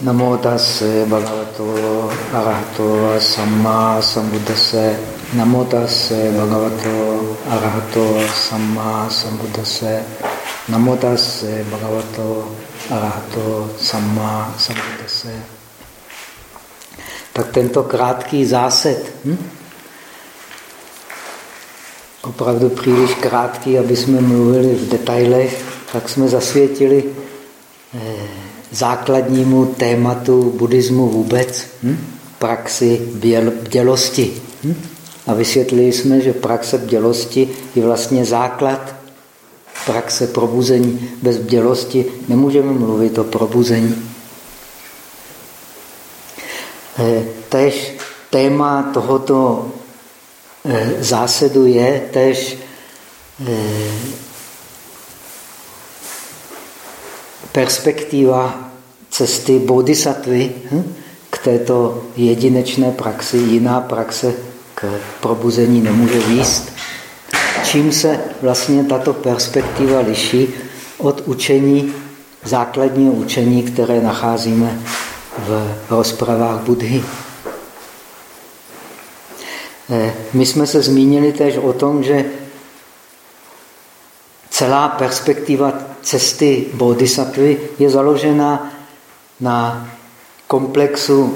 Namo tase bhagavato arahato samma sambuddhase. Namo tase bhagavato arahato samma sambuddhase. Namo tase bhagavato arahato samma sambuddhase. Tak tento krátký zásad, hm? opravdu příliš krátký, aby jsme mluvili v detailech, tak jsme zasvětili eh, základnímu tématu buddhismu vůbec, hm? praxi bdělosti. Hm? A vysvětlili jsme, že praxe bdělosti je vlastně základ praxe probuzení. Bez bdělosti nemůžeme mluvit o probuzení. Eh, tež téma tohoto eh, zásadu je tež eh, perspektiva cesty bodhisattvy hm, k této jedinečné praxi, jiná praxe k probuzení nemůže výst. Čím se vlastně tato perspektiva liší od učení, základního učení, které nacházíme v rozpravách Budhy. Eh, my jsme se zmínili též o tom, že celá perspektiva cesty bodhisattvy je založena na komplexu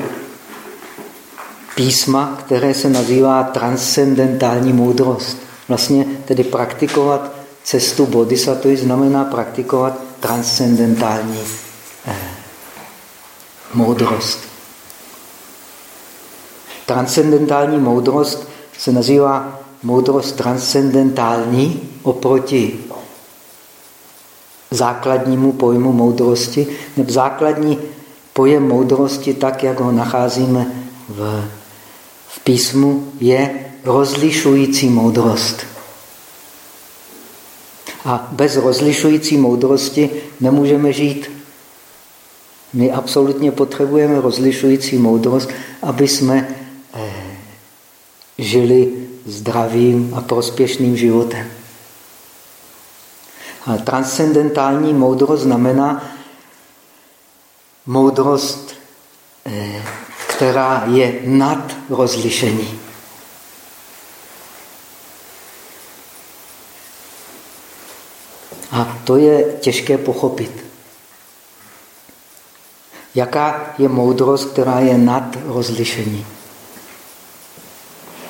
písma, které se nazývá transcendentální moudrost. Vlastně tedy praktikovat cestu bodhisattvy znamená praktikovat transcendentální eh, moudrost. Transcendentální moudrost se nazývá moudrost transcendentální oproti základnímu pojmu moudrosti, nebo základní pojem moudrosti, tak jak ho nacházíme v, v písmu, je rozlišující moudrost. A bez rozlišující moudrosti nemůžeme žít. My absolutně potřebujeme rozlišující moudrost, aby jsme eh, žili zdravým a prospěšným životem. Transcendentální moudrost znamená moudrost, eh, která je nad rozlišení. A to je těžké pochopit. Jaká je moudrost, která je nad rozlišení?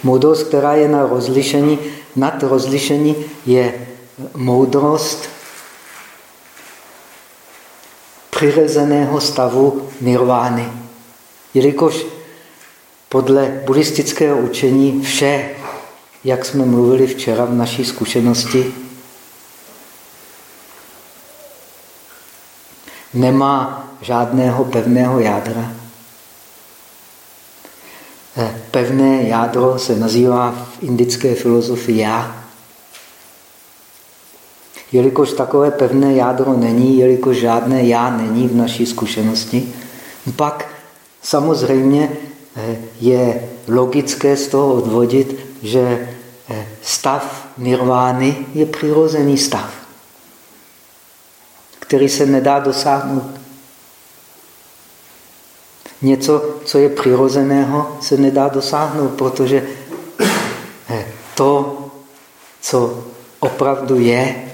Moudrost, která je na rozlišení, nad rozlišení, je moudrost přirozeného stavu nirvány. Jelikož podle buddhistického učení vše, jak jsme mluvili včera v naší zkušenosti, nemá žádného pevného jádra. Eh, pevné jádro se nazývá v indické filozofii já. Jelikož takové pevné jádro není, jelikož žádné já není v naší zkušenosti, pak samozřejmě eh, je logické z toho odvodit, že eh, stav nirvány je přirozený stav, který se nedá dosáhnout. Něco, co je přirozeného, se nedá dosáhnout, protože eh, to, co opravdu je,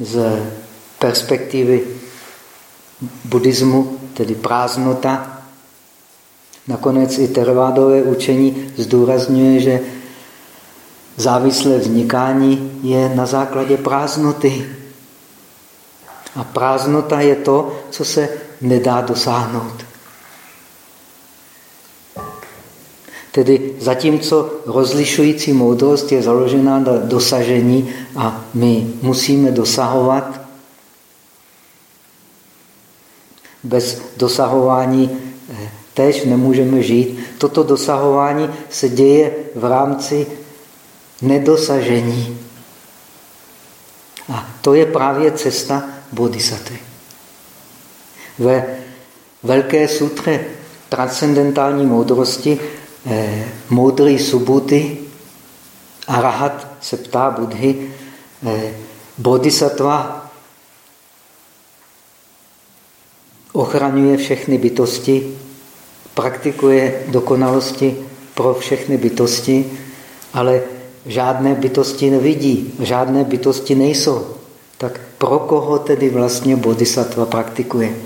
z perspektivy buddhismu, tedy prázdnota. Nakonec i tervádové učení zdůrazňuje, že závislé vznikání je na základě prázdnoty. A prázdnota je to, co se nedá dosáhnout. Tedy zatímco rozlišující moudrost je založena na dosažení a my musíme dosahovat, bez dosahování eh, též nemůžeme žít. Toto dosahování se děje v rámci nedosažení. A to je právě cesta bodhisattva. Ve velké sutře transcendentální moudrosti eh, moudrý Subhuti, Arahat se ptá Budhy, eh, Bodhisattva ochraňuje všechny bytosti, praktikuje dokonalosti pro všechny bytosti, ale žádné bytosti nevidí, žádné bytosti nejsou. Tak pro koho tedy vlastně bodhisattva praktikuje?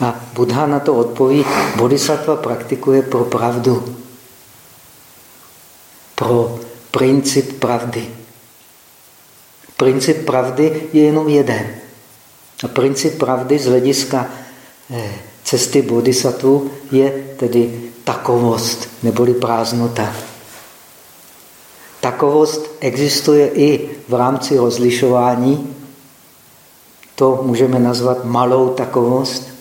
A Buddha na to odpoví, bodhisattva praktikuje pro pravdu. Pro princip pravdy. Princip pravdy je jenom jeden. A princip pravdy z hlediska eh, cesty bodhisattva je tedy takovost, neboli prázdnota. Takovost existuje i v rámci rozlišování. To můžeme nazvat malou takovost.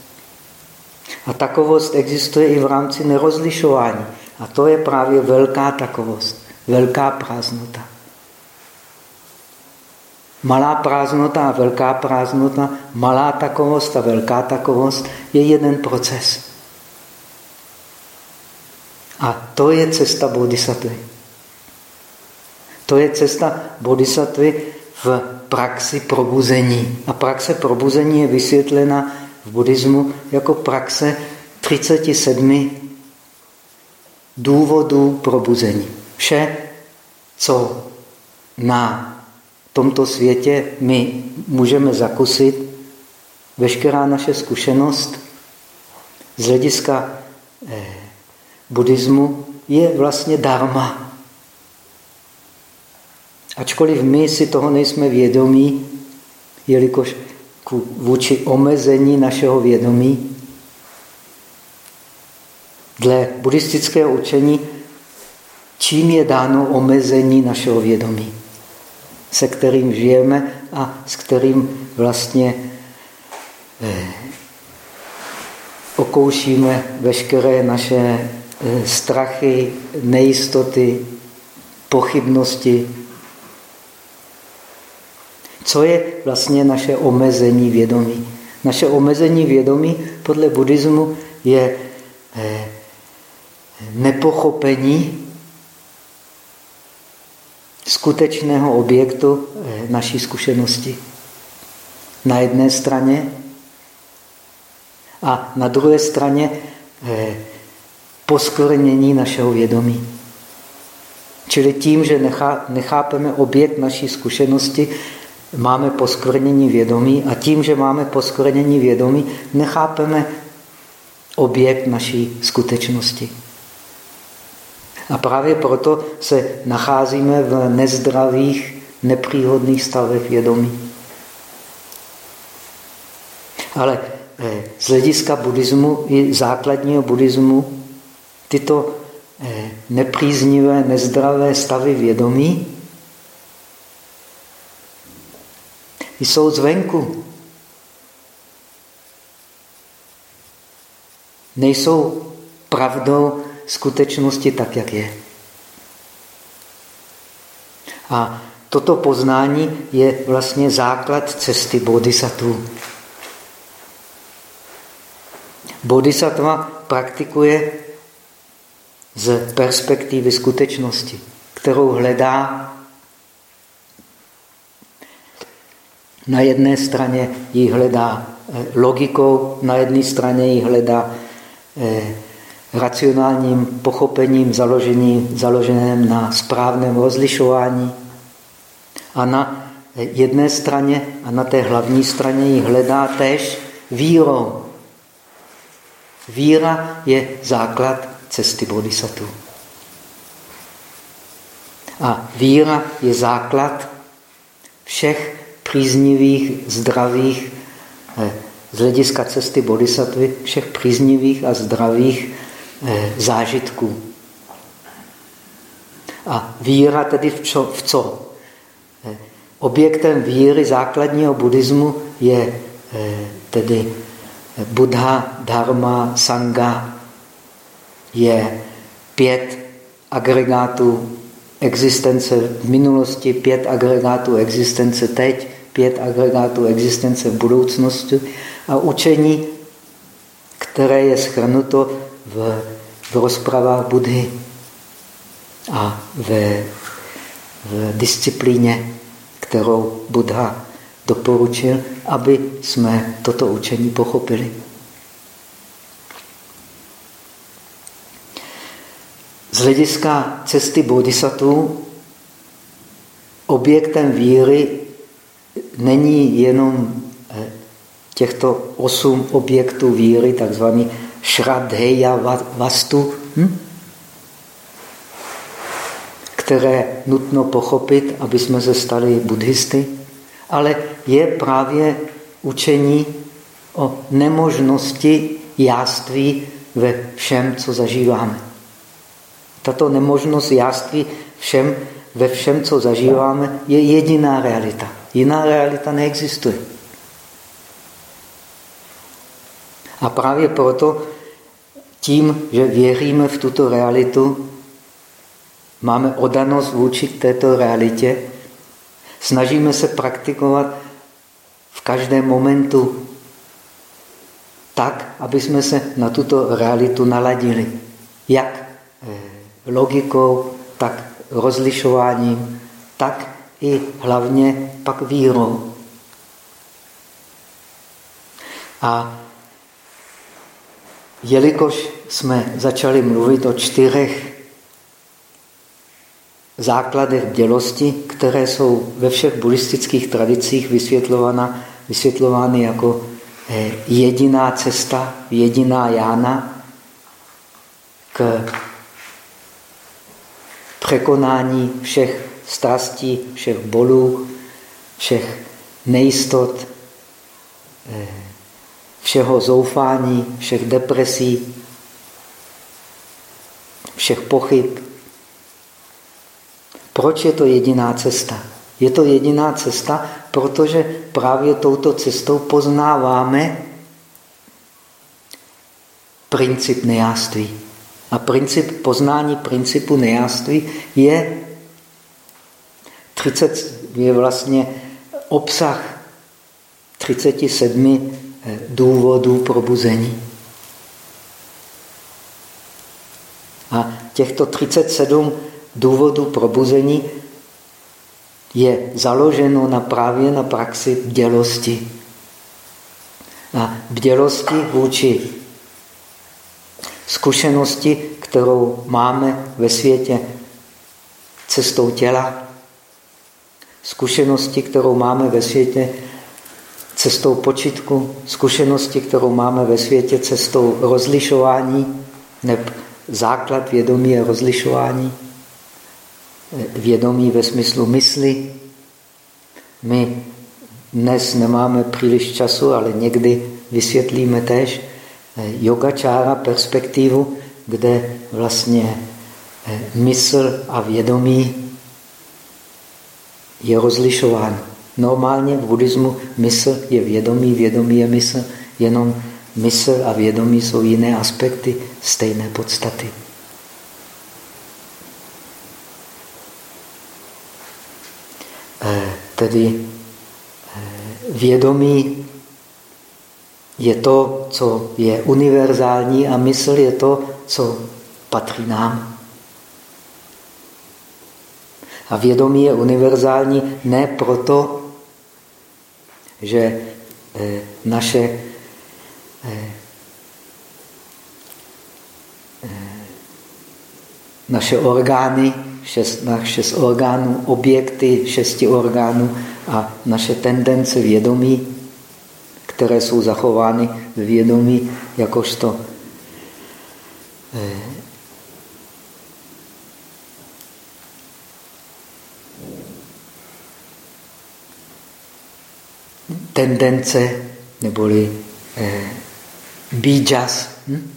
A takovost existuje i v rámci nerozlišování. A to je právě velká takovost, velká prázdnota. Malá prázdnota a velká prázdnota, malá takovost a velká takovost je jeden proces. A to je cesta bodhisattvy. To je cesta bodhisattvy v praxi probuzení. A praxe probuzení je vysvětlena v buddhismu jako praxe 37 důvodů probuzení. Vše, co na tomto světě my můžeme zakusit, veškerá naše zkušenost z hlediska eh, buddhismu je vlastně dharma. Ačkoliv my si toho nejsme vědomí, jelikož vůči omezení našeho vědomí, dle buddhistického učení, čím je dáno omezení našeho vědomí, se kterým žijeme a s kterým vlastně eh, okoušíme veškeré naše eh, strachy, nejistoty, pochybnosti, co je vlastně naše omezení vědomí? Naše omezení vědomí podle buddhismu je eh, nepochopení skutečného objektu eh, naší zkušenosti. Na jedné straně a na druhé straně eh, poskvrnění našeho vědomí. Čili tím, že nechápeme objekt naší zkušenosti, máme poskvrnění vědomí a tím, že máme poskvrnění vědomí, nechápeme objekt naší skutečnosti. A právě proto se nacházíme v nezdravých, nepříhodných stavech vědomí. Ale eh, z hlediska buddhismu i základního buddhismu tyto eh, nepříznivé, nezdravé stavy vědomí jsou zvenku. Nejsou pravdou skutečnosti tak, jak je. A toto poznání je vlastně základ cesty bodhisattva. Bodhisattva praktikuje z perspektivy skutečnosti, kterou hledá Na jedné straně ji hledá eh, logikou, na jedné straně ji hledá eh, racionálním pochopením založeným, založeným na správném rozlišování. A na jedné straně a na té hlavní straně ji hledá též vírou. Víra je základ cesty bodhisattva. A víra je základ všech příznivých, zdravých, eh, z hlediska cesty bodhisattvy, všech příznivých a zdravých eh, zážitků. A víra tedy v, čo, v co? Eh, objektem víry základního buddhismu je tedy Buddha, Dharma, Sangha, je pět agregátů existence v minulosti, pět agregátů existence teď, pět agregátů existence v budoucnosti a učení, které je schrnuto v, v rozpravách Budhy a ve, v disciplíně, kterou Buddha doporučil, aby jsme toto učení pochopili. Z hlediska cesty bodhisattva objektem víry není jenom eh, těchto osm objektů víry, takzvaný šradheja vastu, hm? které nutno pochopit, aby jsme se stali buddhisty, ale je právě učení o nemožnosti jáství ve všem, co zažíváme. Tato nemožnost jáství všem, ve všem, co zažíváme, je jediná realita. Jiná realita neexistuje. A právě proto tím, že věříme v tuto realitu, máme odanost vůči této realitě, snažíme se praktikovat v každém momentu tak, aby jsme se na tuto realitu naladili. Jak logikou, tak rozlišováním, tak i hlavně pak vírou. A jelikož jsme začali mluvit o čtyřech základech dělosti, které jsou ve všech buddhistických tradicích vysvětlovány jako eh, jediná cesta, jediná jána k překonání všech strastí, všech bolů, všech nejistot, eh, všeho zoufání, všech depresí, všech pochyb. Proč je to jediná cesta? Je to jediná cesta, protože právě touto cestou poznáváme princip nejáství. A princip poznání principu nejáství je 30, je vlastně obsah 37 eh, důvodů probuzení. A těchto 37 důvodů probuzení je založeno na právě na praxi bdělosti. A bdělosti vůči zkušenosti, kterou máme ve světě cestou těla, zkušenosti, kterou máme ve světě cestou počitku, zkušenosti, kterou máme ve světě cestou rozlišování, neb základ vědomí je rozlišování, vědomí ve smyslu mysli. My dnes nemáme příliš času, ale někdy vysvětlíme tež yogačára perspektivu, kde vlastně eh, mysl a vědomí je rozlišován. Normálně v buddhismu mysl je vědomí, vědomí je mysl, jenom mysl a vědomí jsou jiné aspekty stejné podstaty. Eh, tedy eh, vědomí je to, co je univerzální a mysl je to, co patří nám. A vědomí je univerzální ne proto, že eh, naše eh, eh, naše orgány, šest, na šest orgánů, objekty šesti orgánů a naše tendence vědomí, které jsou zachovány v vědomí jakožto tendence neboli eh, bíjas, hm?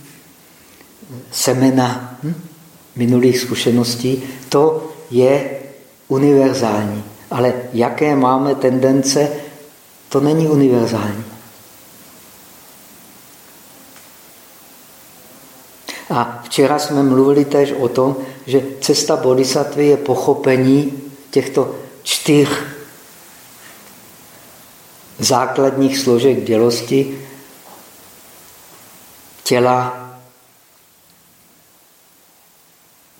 semena hm? minulých zkušeností, to je univerzální. Ale jaké máme tendence, to není univerzální. A včera jsme mluvili též o tom, že cesta bodhisattva je pochopení těchto čtyř základních složek dělosti těla,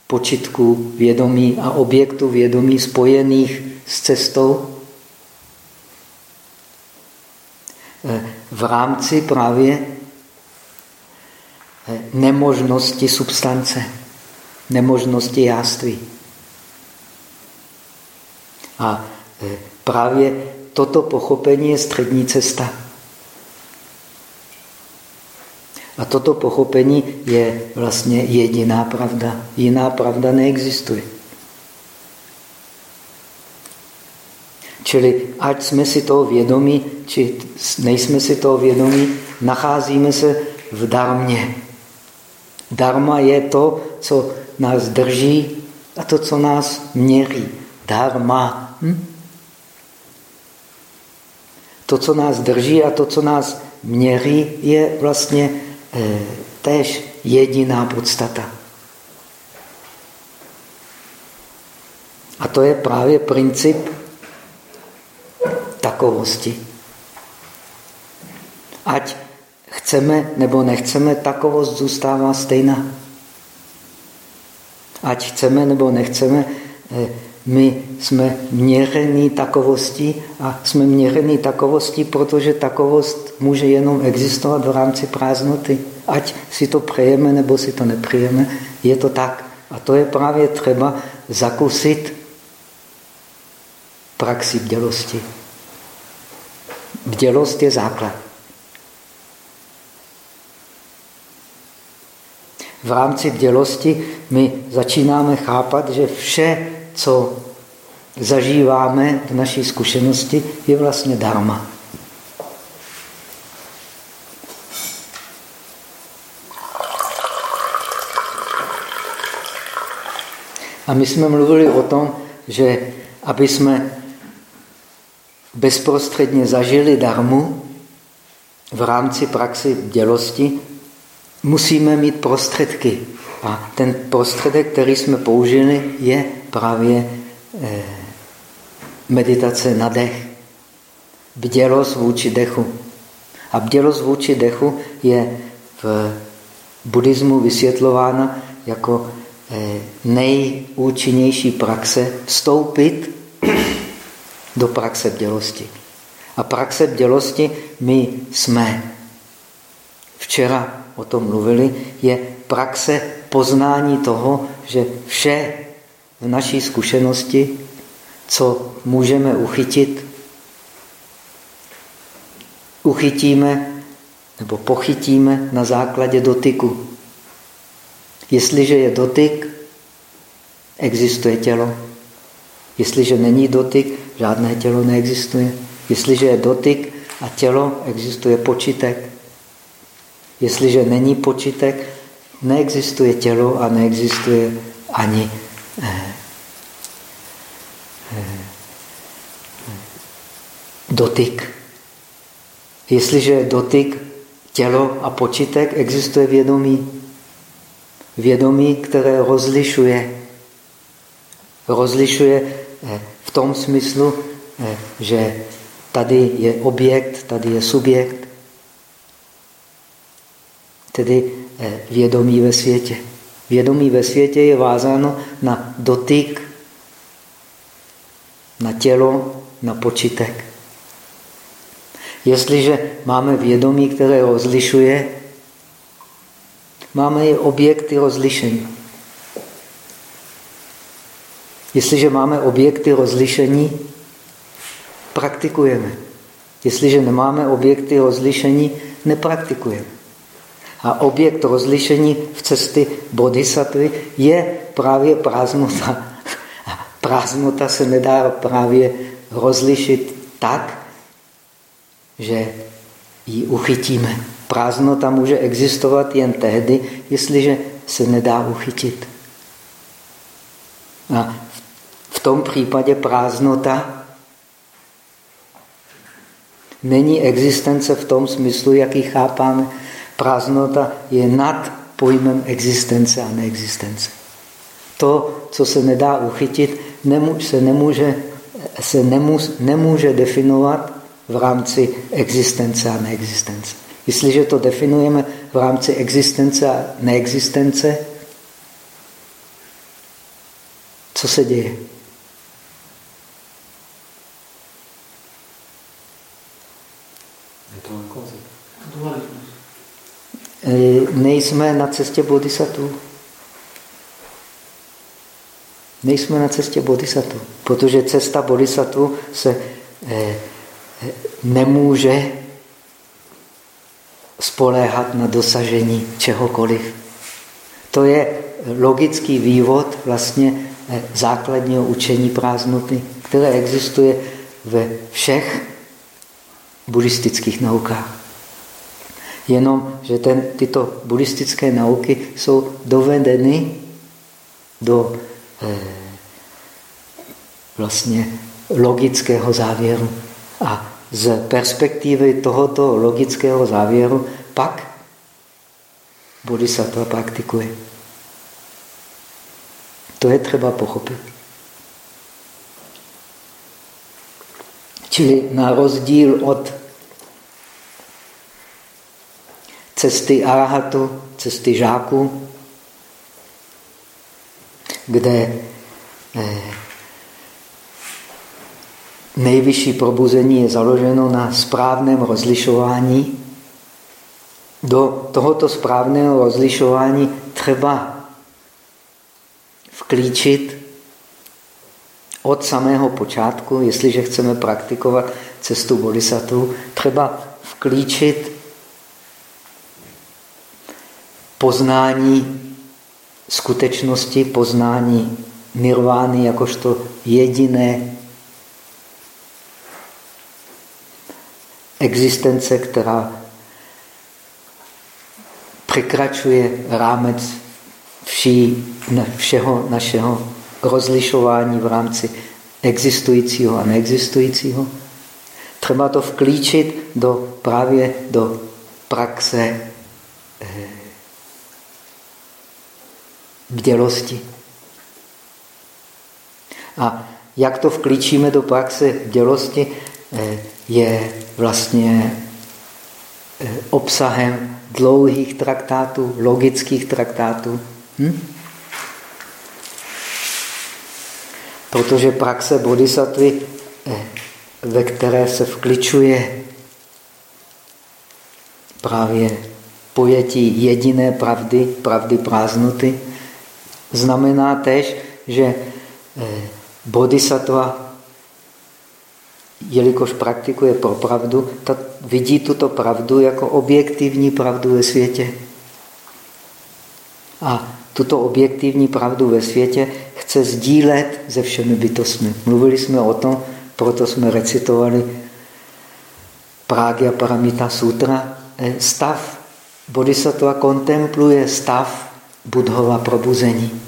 počitku vědomí a objektu vědomí spojených s cestou. V rámci právě nemožnosti substance, nemožnosti jáství. A právě toto pochopení je střední cesta. A toto pochopení je vlastně jediná pravda. Jiná pravda neexistuje. Čili ať jsme si toho vědomí, či nejsme si toho vědomí, nacházíme se v darmě. Dharma je to, co nás drží a to, co nás měří. Dharma. Hm? To, co nás drží a to, co nás měří, je vlastně eh, též jediná podstata. A to je právě princip takovosti. Ať chceme nebo nechceme, takovost zůstává stejná. Ať chceme nebo nechceme, eh, my jsme měření takovostí a jsme měření takovostí, protože takovost může jenom existovat v rámci prázdnoty. Ať si to přejeme nebo si to nepřejeme, je to tak. A to je právě třeba zakusit praxi bdělosti. Bdělost je základ. V rámci bdělosti my začínáme chápat, že vše, co zažíváme v naší zkušenosti, je vlastně dharma. A my jsme mluvili o tom, že aby jsme bezprostředně zažili darmu v rámci praxi dělosti, musíme mít prostředky. A ten prostředek, který jsme použili, je právě eh, meditace na dech. Bdělost vůči dechu. A bdělost vůči dechu je v buddhismu vysvětlována jako eh, nejúčinnější praxe vstoupit do praxe bdělosti. A praxe bdělosti my jsme. Včera o tom mluvili, je praxe poznání toho, že vše v naší zkušenosti, co můžeme uchytit, uchytíme nebo pochytíme na základě dotyku. Jestliže je dotyk, existuje tělo. Jestliže není dotyk, žádné tělo neexistuje. Jestliže je dotyk a tělo, existuje počítek. Jestliže není počítek, neexistuje tělo a neexistuje ani eh, eh, dotyk. Jestliže je dotyk, tělo a počítek, existuje vědomí. Vědomí, které rozlišuje. Rozlišuje eh, v tom smyslu, eh, že tady je objekt, tady je subjekt, tedy eh, vědomí ve světě. Vědomí ve světě je vázáno na dotyk, na tělo, na počítek. Jestliže máme vědomí, které rozlišuje, máme i objekty rozlišení. Jestliže máme objekty rozlišení, praktikujeme. Jestliže nemáme objekty rozlišení, nepraktikujeme. A objekt rozlišení v cesty bodhisattvy je právě prázdnota. A prázdnota se nedá právě rozlišit tak, že ji uchytíme. Prázdnota může existovat jen tehdy, jestliže se nedá uchytit. A v tom případě prázdnota není existence v tom smyslu, jaký chápáme. Prázdnota je nad pojmem existence a neexistence. To, co se nedá uchytit, se nemůže, se nemůže, definovat v rámci existence a neexistence. Jestliže to definujeme v rámci existence a neexistence, co se děje? Je to koncept. E, nejsme na cestě bodhisattva. Nejsme na cestě bodhisattva, protože cesta bodhisattva se eh, nemůže spoléhat na dosažení čehokoliv. To je logický vývod vlastně základního učení prázdnoty, které existuje ve všech buddhistických naukách. Jenom, že ten, tyto buddhistické nauky jsou dovedeny do eh, vlastně logického závěru. A z perspektivy tohoto logického závěru pak bodhisattva praktikuje. To je třeba pochopit. Čili na rozdíl od cesty arahatu, cesty žáků, kde eh, nejvyšší probuzení je založeno na správném rozlišování. Do tohoto správného rozlišování třeba vklíčit od samého počátku, jestliže chceme praktikovat cestu bodhisattva, třeba vklíčit poznání skutečnosti, poznání nirvány jakožto jediné existence, která překračuje rámec vší, všeho našeho rozlišování v rámci existujícího a neexistujícího. Třeba to vklíčit do, právě do praxe eh, bdělosti. A jak to vklíčíme do praxe bdělosti, eh, je vlastně eh, obsahem dlouhých traktátů, logických traktátů. Hm? Protože praxe bodhisattvy, eh, ve které se vkličuje právě pojetí jediné pravdy, pravdy prázdnoty, znamená tež, že eh, bodhisattva, jelikož praktikuje pro pravdu, tak vidí tuto pravdu jako objektivní pravdu ve světě. A tuto objektivní pravdu ve světě chce sdílet se všemi bytostmi. Mluvili jsme o tom, proto jsme recitovali Prágia Paramita Sutra. Eh, stav bodhisattva kontempluje stav budhova probuzení.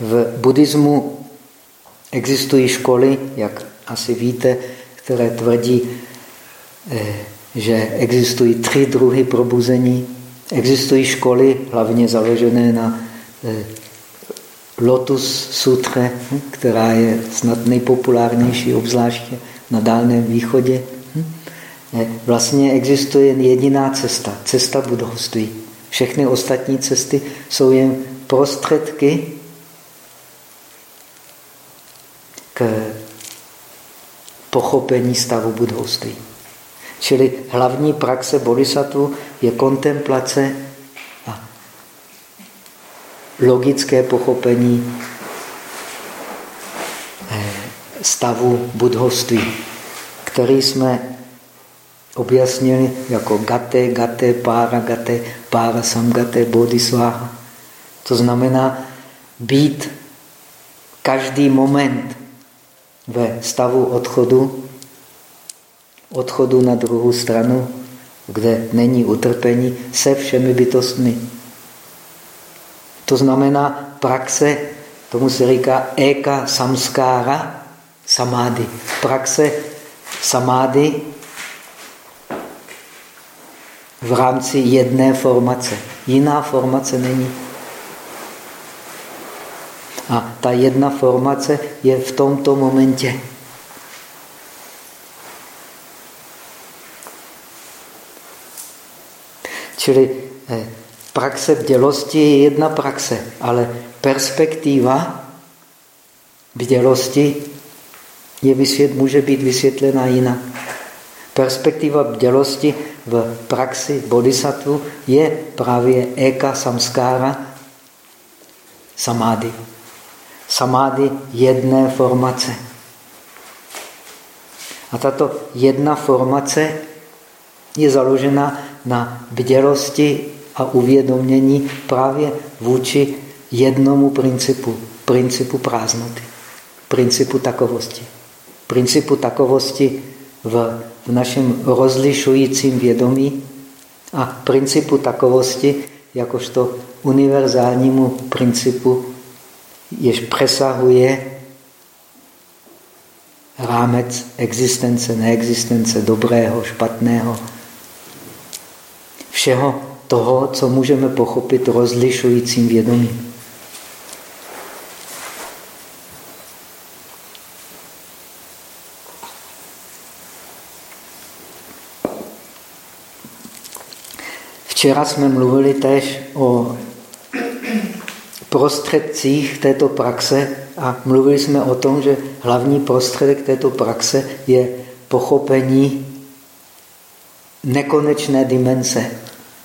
V buddhismu existují školy, jak asi víte, které tvrdí, eh, že existují tři druhy probuzení. Existují školy, hlavně založené na eh, Lotus Sutře, hm, která je snad nejpopulárnější, obzvláště na Dálném východě. Vlastně existuje jen jediná cesta, cesta budovství. Všechny ostatní cesty jsou jen prostředky k pochopení stavu budovství. Čili hlavní praxe bodhisattva je kontemplace a logické pochopení eh, stavu budhovství, který jsme objasnili jako gate, gate, pára, gate, pára, samgate, bodhisváha. To znamená být každý moment ve stavu odchodu, odchodu na druhou stranu, kde není utrpení, se všemi bytostmi. To znamená praxe, tomu se říká eka samskára samády. Praxe samády v rámci jedné formace. Jiná formace není. A ta jedna formace je v tomto momentě. Čili eh, praxe bdělosti je jedna praxe, ale perspektiva bdělosti je vysvět, může být vysvětlena jinak. Perspektiva bdělosti v praxi bodhisattva je právě eka samskára samády. Samády jedné formace. A tato jedna formace je založena na bdělosti a uvědomění právě vůči jednomu principu, principu prázdnoty, principu takovosti. Principu takovosti v, v našem rozlišujícím vědomí a principu takovosti jakožto univerzálnímu principu, jež přesahuje rámec existence, neexistence, dobrého, špatného, všeho toho, co můžeme pochopit rozlišujícím vědomím. Včera jsme mluvili též o prostředcích této praxe a mluvili jsme o tom, že hlavní prostředek této praxe je pochopení nekonečné dimenze.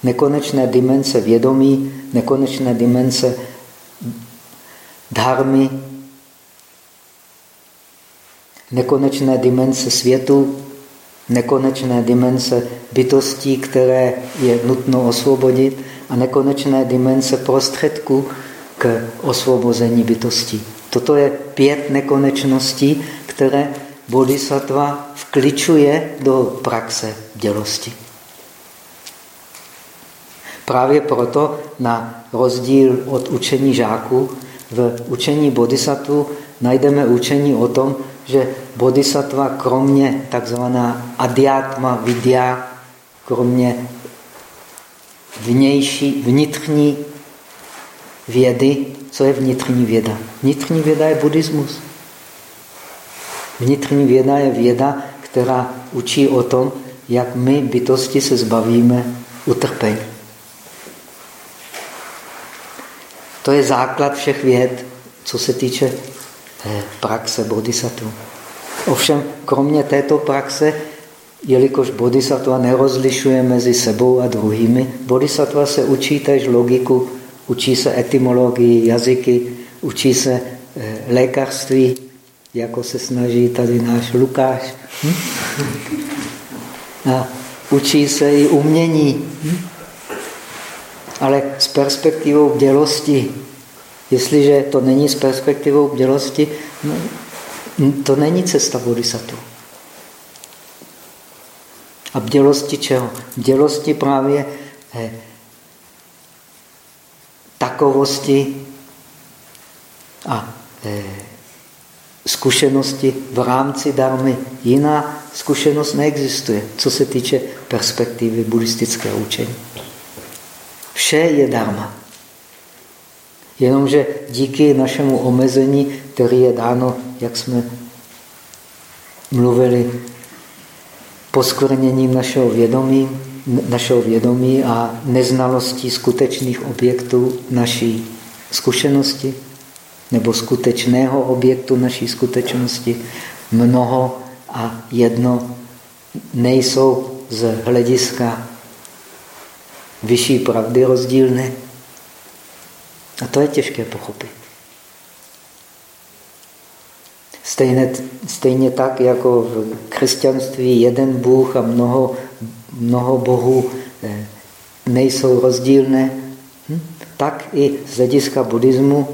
Nekonečné dimenze vědomí, nekonečné dimenze dharmy, nekonečné dimenze světu, nekonečné dimenze bytostí, které je nutno osvobodit a nekonečné dimenze prostředků k osvobození bytostí. Toto je pět nekonečností, které bodhisattva vkličuje do praxe dělosti. Právě proto na rozdíl od učení žáků v učení bodhisattva najdeme učení o tom, že bodhisattva kromě takzvaná adiatma vidya, kromě vnější, vnitřní vědy, co je vnitřní věda? Vnitřní věda je buddhismus. Vnitřní věda je věda, která učí o tom, jak my bytosti se zbavíme utrpení. To je základ všech věd, co se týče praxe bodhisattva. Ovšem, kromě této praxe, jelikož bodhisattva nerozlišuje mezi sebou a druhými, bodhisattva se učí též logiku, učí se etymologii, jazyky, učí se eh, lékařství, jako se snaží tady náš Lukáš. Hm? A učí se i umění. Hm? Ale s perspektivou bdělosti. Jestliže to není s perspektivou bdělosti, no, to není cesta bodhisattva. A bdělosti čeho? Bdělosti právě eh, takovosti a eh, zkušenosti v rámci darmy. Jiná zkušenost neexistuje, co se týče perspektivy buddhistického učení. Vše je darma. Jenomže díky našemu omezení, který je dáno, jak jsme mluvili, poskvrněním našeho vědomí, našeho vědomí a neznalostí skutečných objektů naší zkušenosti, nebo skutečného objektu naší skutečnosti, mnoho a jedno nejsou z hlediska vyšší pravdy rozdílné. A to je těžké pochopit. Stejně, stejně tak, jako v křesťanství jeden Bůh a mnoho, mnoho bohů eh, nejsou rozdílné, hm? tak i z hlediska buddhismu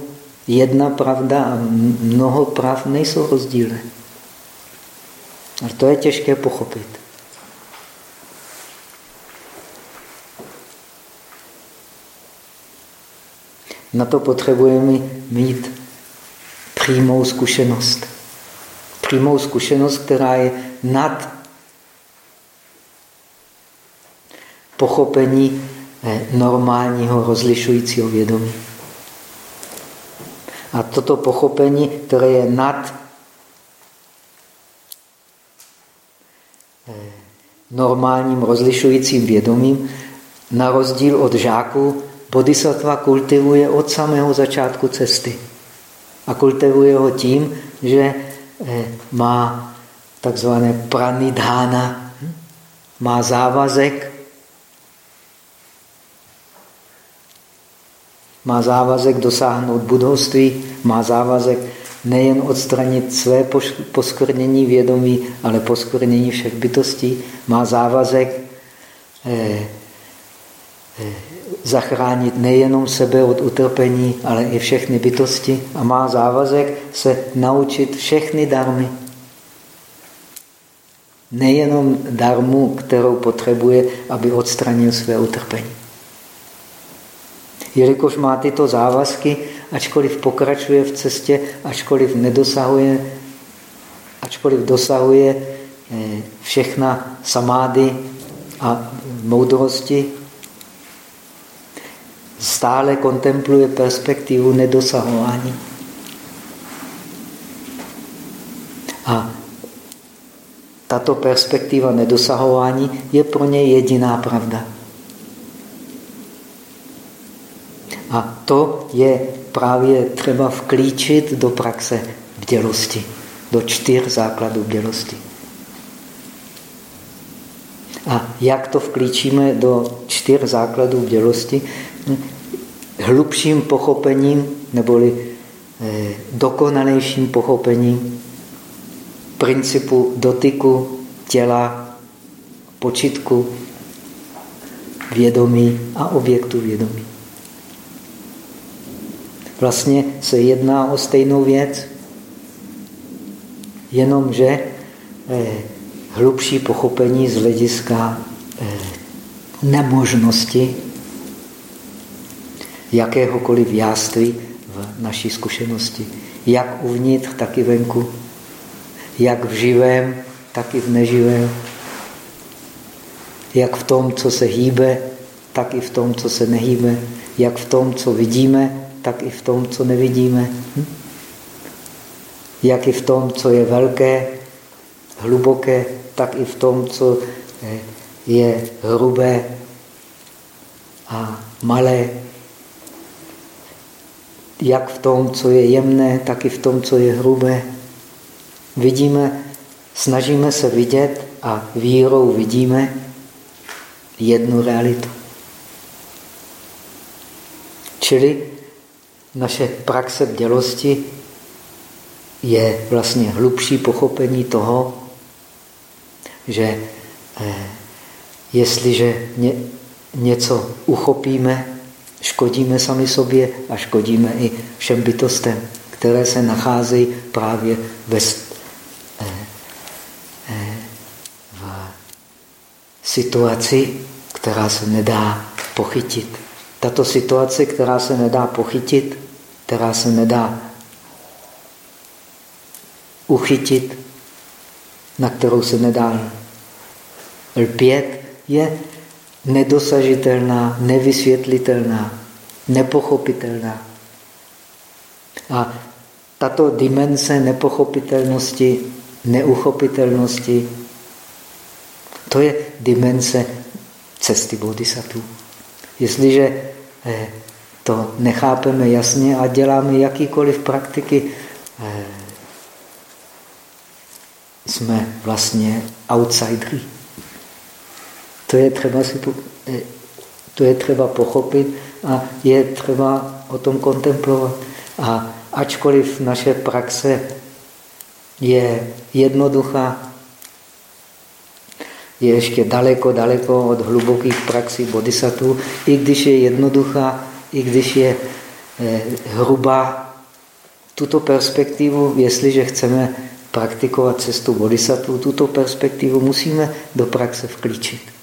jedna pravda a mnoho prav nejsou rozdílné. A to je těžké pochopit. Na to potřebujeme mít přímou zkušenost. Přímou zkušenost, která je nad pochopení eh, normálního rozlišujícího vědomí. A toto pochopení, které je nad eh, normálním rozlišujícím vědomím, na rozdíl od žáků, bodhisattva kultivuje od samého začátku cesty. A kultivuje ho tím, že eh, má takzvané pranidhána, má závazek, má závazek dosáhnout budovství, má závazek nejen odstranit své poskvrnění vědomí, ale poskvrnění všech bytostí, má závazek eh, eh, zachránit nejenom sebe od utrpení, ale i všechny bytosti a má závazek se naučit všechny darmy. Nejenom darmu, kterou potřebuje, aby odstranil své utrpení. Jelikož má tyto závazky, ačkoliv pokračuje v cestě, ačkoliv nedosahuje, ačkoliv dosahuje eh, všechna samády a moudrosti, stále kontempluje perspektivu nedosahování. A tato perspektiva nedosahování je pro něj jediná pravda. A to je právě třeba vklíčit do praxe bdělosti, do čtyř základů bdělosti. A jak to vklíčíme do čtyř základů bdělosti? Hlubším pochopením, neboli eh, dokonalejším pochopením principu dotyku těla, počitku, vědomí a objektu vědomí. Vlastně se jedná o stejnou věc, jenomže eh, hlubší pochopení z hlediska eh, nemožnosti jakéhokoliv jáství v naší zkušenosti. Jak uvnitř, tak i venku. Jak v živém, tak i v neživém. Jak v tom, co se hýbe, tak i v tom, co se nehýbe. Jak v tom, co vidíme, tak i v tom, co nevidíme. Hm? Jak i v tom, co je velké, hluboké, tak i v tom, co eh, je hrubé a malé. Jak v tom, co je jemné, tak i v tom, co je hrubé. Vidíme, snažíme se vidět a vírou vidíme jednu realitu. Čili naše praxe bdělosti je vlastně hlubší pochopení toho, že eh, jestliže ně, něco uchopíme, škodíme sami sobě a škodíme i všem bytostem, které se nacházejí právě bez, eh, eh, v situaci, která se nedá pochytit. Tato situace, která se nedá pochytit, která se nedá uchytit, na kterou se nedá lpět, je nedosažitelná, nevysvětlitelná, nepochopitelná. A tato dimenze nepochopitelnosti, neuchopitelnosti, to je dimenze cesty bodhisattva. Jestliže eh, to nechápeme jasně a děláme jakýkoliv praktiky, eh, jsme vlastně outsideri. To je třeba si eh, to je třeba pochopit a je třeba o tom kontemplovat. A ačkoliv naše praxe je jednoduchá, je ještě daleko, daleko od hlubokých praxí bodhisattvů, i když je jednoduchá, i když je eh, hrubá. Tuto perspektivu, jestliže chceme praktikovat cestu bodhisattva, tuto perspektivu musíme do praxe vklíčit.